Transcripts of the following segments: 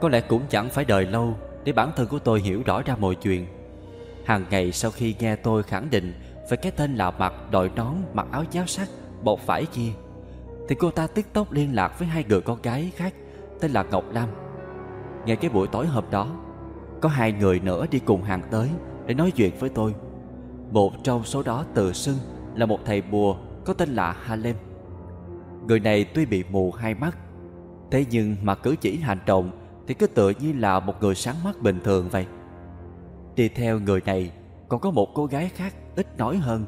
Có lẽ cũng chẳng phải đợi lâu Để bản thân của tôi hiểu rõ ra mọi chuyện. Hàng ngày sau khi nghe tôi khẳng định Về cái tên lạ mặt đội nón mặc áo giáo sắc Bột vải kia, Thì cô ta tức tốc liên lạc với hai người con gái khác Tên là Ngọc Lam. Ngay cái buổi tối hôm đó, Có hai người nữa đi cùng hàng tới Để nói chuyện với tôi. Một trong số đó tự xưng Là một thầy bùa có tên là Halem Người này tuy bị mù hai mắt, Thế nhưng mà cử chỉ hành động thì cứ tựa như là một người sáng mắt bình thường vậy. Đi theo người này, Còn có một cô gái khác ít nói hơn,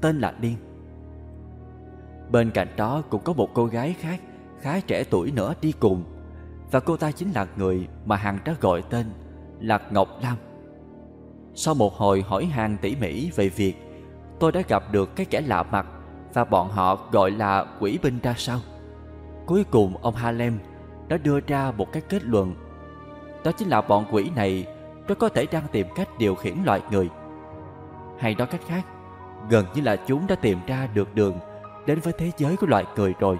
Tên là Điên. Bên cạnh đó cũng có một cô gái khác, Khá trẻ tuổi nữa đi cùng. Và cô ta chính là người mà Hằng đã gọi tên Là Ngọc Lam. Sau một hồi hỏi hàng tỉ mỉ về việc, Tôi đã gặp được cái kẻ lạ mặt Và bọn họ gọi là quỷ binh ra sao? Cuối cùng ông Harlem đã đưa ra một cái kết luận. Đó chính là bọn quỷ này rất có thể đang tìm cách điều khiển loài người. Hay nói cách khác, gần như là chúng đã tìm ra được đường đến với thế giới của loài người rồi.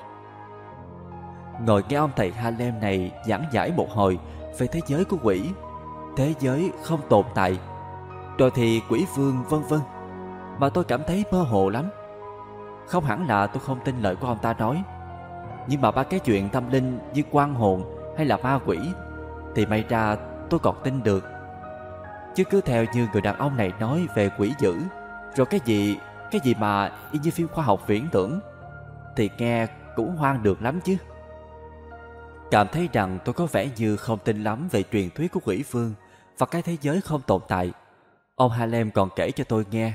Ngồi nghe ông thầy Halem này giảng giải một hồi về thế giới của quỷ, thế giới không tồn tại, rồi thì quỷ vương vân vân. Mà tôi cảm thấy mơ hồ lắm. Không hẳn là tôi không tin lời của ông ta nói nhưng mà ba cái chuyện tâm linh như quan hồn hay là ma quỷ Thì may ra tôi còn tin được. Chứ cứ theo như người đàn ông này nói về quỷ dữ Rồi cái gì, cái gì mà y như phim khoa học viễn tưởng Thì nghe cũng hoang được lắm chứ. Cảm thấy rằng tôi có vẻ như không tin lắm về truyền thuyết của quỷ vương Và cái thế giới không tồn tại. Ông Halem còn kể cho tôi nghe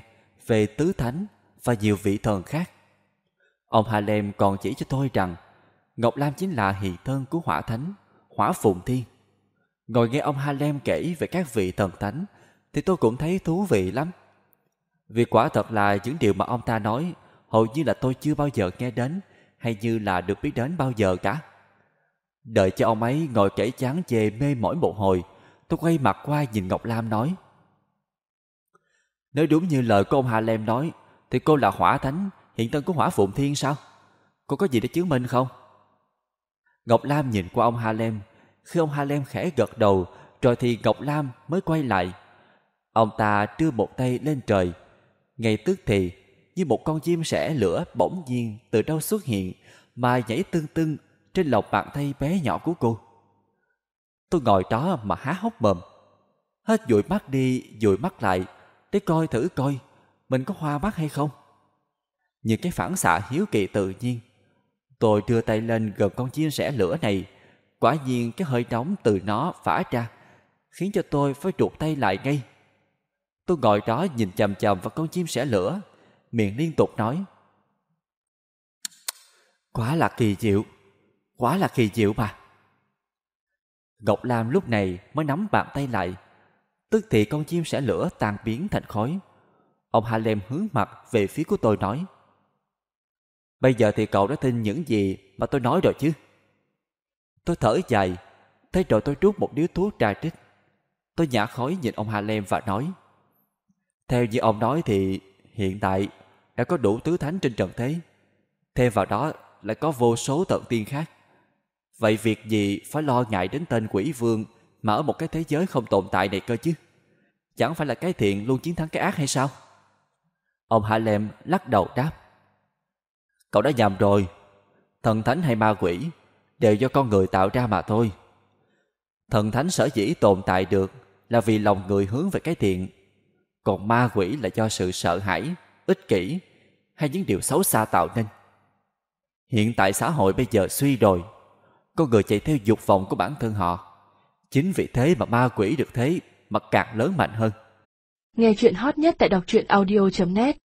về tứ thánh và nhiều vị thần khác. Ông Halem còn chỉ cho tôi rằng Ngọc Lam chính là hiện thân của hỏa thánh, hỏa phụng thiên. Ngồi nghe ông Halem kể về các vị thần thánh thì tôi cũng thấy thú vị lắm. Vì quả thật là những điều mà ông ta nói hầu như là tôi chưa bao giờ nghe đến hay như là được biết đến bao giờ cả. Đợi cho ông ấy ngồi kể chán chê mê mỏi một hồi, tôi quay mặt qua nhìn Ngọc Lam nói. Nếu đúng như lời của ông Halem nói, thì cô là hỏa thánh, hiện thân của hỏa phụng thiên sao? Cô có gì để chứng minh không? Ngọc Lam nhìn qua ông Halem. Khi ông Halem khẽ gật đầu, rồi thì Ngọc Lam mới quay lại. Ông ta đưa một tay lên trời. Ngay tức thì, như một con chim sẻ lửa bỗng nhiên từ đâu xuất hiện mà nhảy tưng tưng trên lòng bàn tay bé nhỏ của cô. Tôi ngồi đó mà há hốc mồm. Hết dụi mắt đi, dụi mắt lại, để coi thử coi mình có hoa mắt hay không. Những cái phản xạ hiếu kỳ tự nhiên Tôi đưa tay lên gần con chim sẻ lửa này. Quả nhiên cái hơi nóng từ nó phả ra, khiến cho tôi phải rụt tay lại ngay. Tôi ngồi đó nhìn chầm chầm vào con chim sẻ lửa, miệng liên tục nói. Quá là kỳ diệu, quá là kỳ diệu mà. Ngọc Lam lúc này mới nắm bàn tay lại, tức thì con chim sẻ lửa tan biến thành khói. Ông Halem hướng mặt về phía của tôi nói. Bây giờ thì cậu đã tin những gì mà tôi nói rồi chứ? Tôi thở dài, thế rồi tôi rút một điếu thuốc trà trích. Tôi nhả khói nhìn ông Hà Lem và nói Theo như ông nói thì hiện tại đã có đủ tứ thánh trên trần thế. Thêm vào đó lại có vô số tận tiên khác. Vậy việc gì phải lo ngại đến tên quỷ vương mà ở một cái thế giới không tồn tại này cơ chứ? Chẳng phải là cái thiện luôn chiến thắng cái ác hay sao? Ông Halem lắc đầu đáp Cậu đã nhầm rồi. Thần thánh hay ma quỷ đều do con người tạo ra mà thôi. Thần thánh sở dĩ tồn tại được là vì lòng người hướng về cái thiện. Còn ma quỷ là do sự sợ hãi, ích kỷ hay những điều xấu xa tạo nên. Hiện tại xã hội bây giờ suy rồi. Con người chạy theo dục vọng của bản thân họ. Chính vì thế mà ma quỷ được thế mà càng lớn mạnh hơn. Nghe chuyện hot nhất tại đọc truyện audio.net